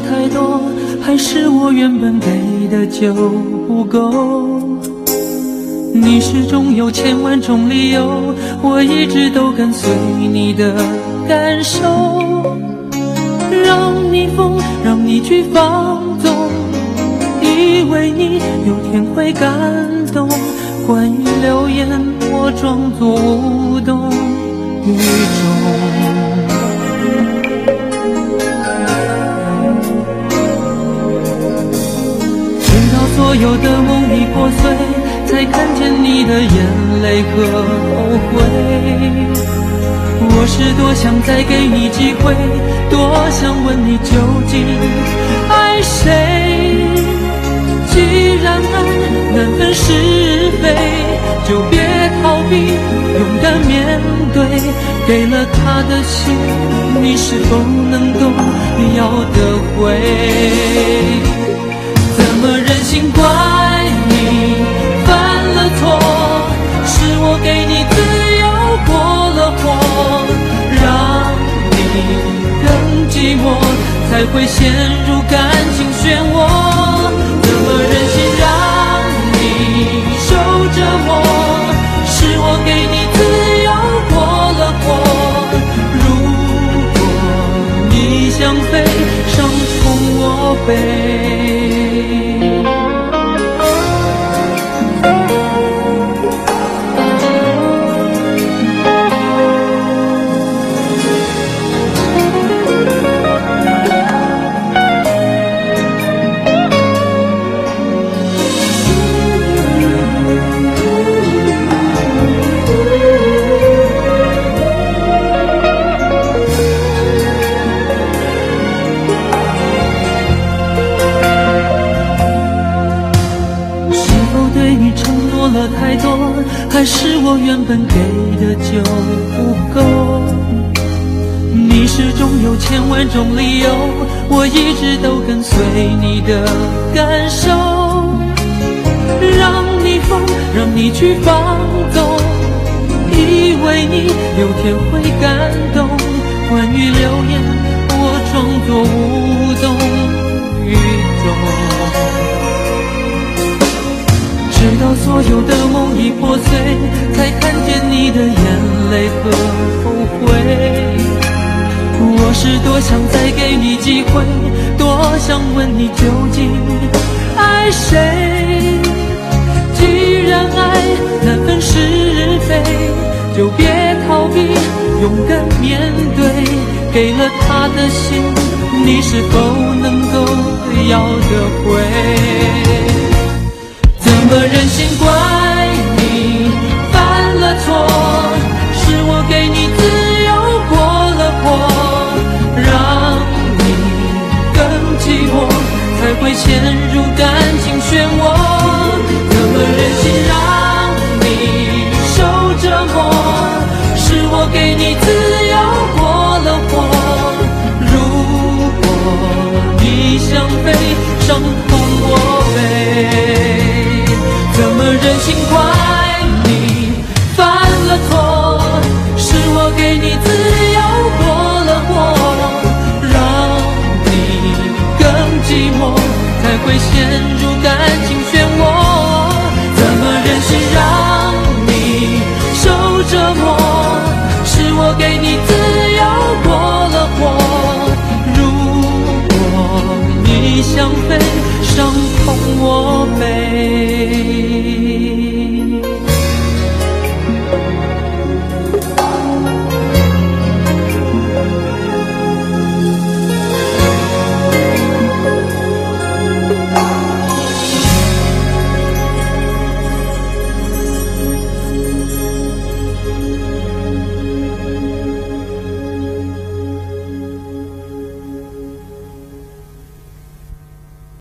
太多，还是我原本给的就不够。你始终有千万种理由，我一直都跟随你的感受，让你疯，让你去放纵，以为你有天会感动。关于流言，我装作无动于衷。有的梦已破碎，才看见你的眼泪和后悔。我是多想再给你机会，多想问你究竟爱谁。既然爱难分是非，就别逃避，勇敢面对。给了他的心，你是否能够要得回？怎么忍心怪你犯了错？是我给你自由过了火，让你更寂寞，才会陷入感情漩涡。怎么忍心让你受折磨？是我给你自由过了火。如果你想飞，伤痛我背。太多，还是我原本给的就不够？你始终有千万种理由，我一直都跟随你的感受，让你疯，让你去放纵，以为你有天会感动。关于流言，我装作无动所有的梦已破碎，才看见你的眼泪和后悔。我是多想再给你机会，多想问你究竟爱谁。既然爱难分是非，就别逃避，勇敢面对。给了他的心，你是否能够要得回？怎么忍心怪你犯了错？是我给你自由过了火，让你更寂寞，才会陷入感情漩涡。怎么忍心让你受折磨？是我给你自由寂寞，才会陷入感情漩涡。怎么忍心让你受折磨？是我给你自由过了火。如果你想飞，伤痛我。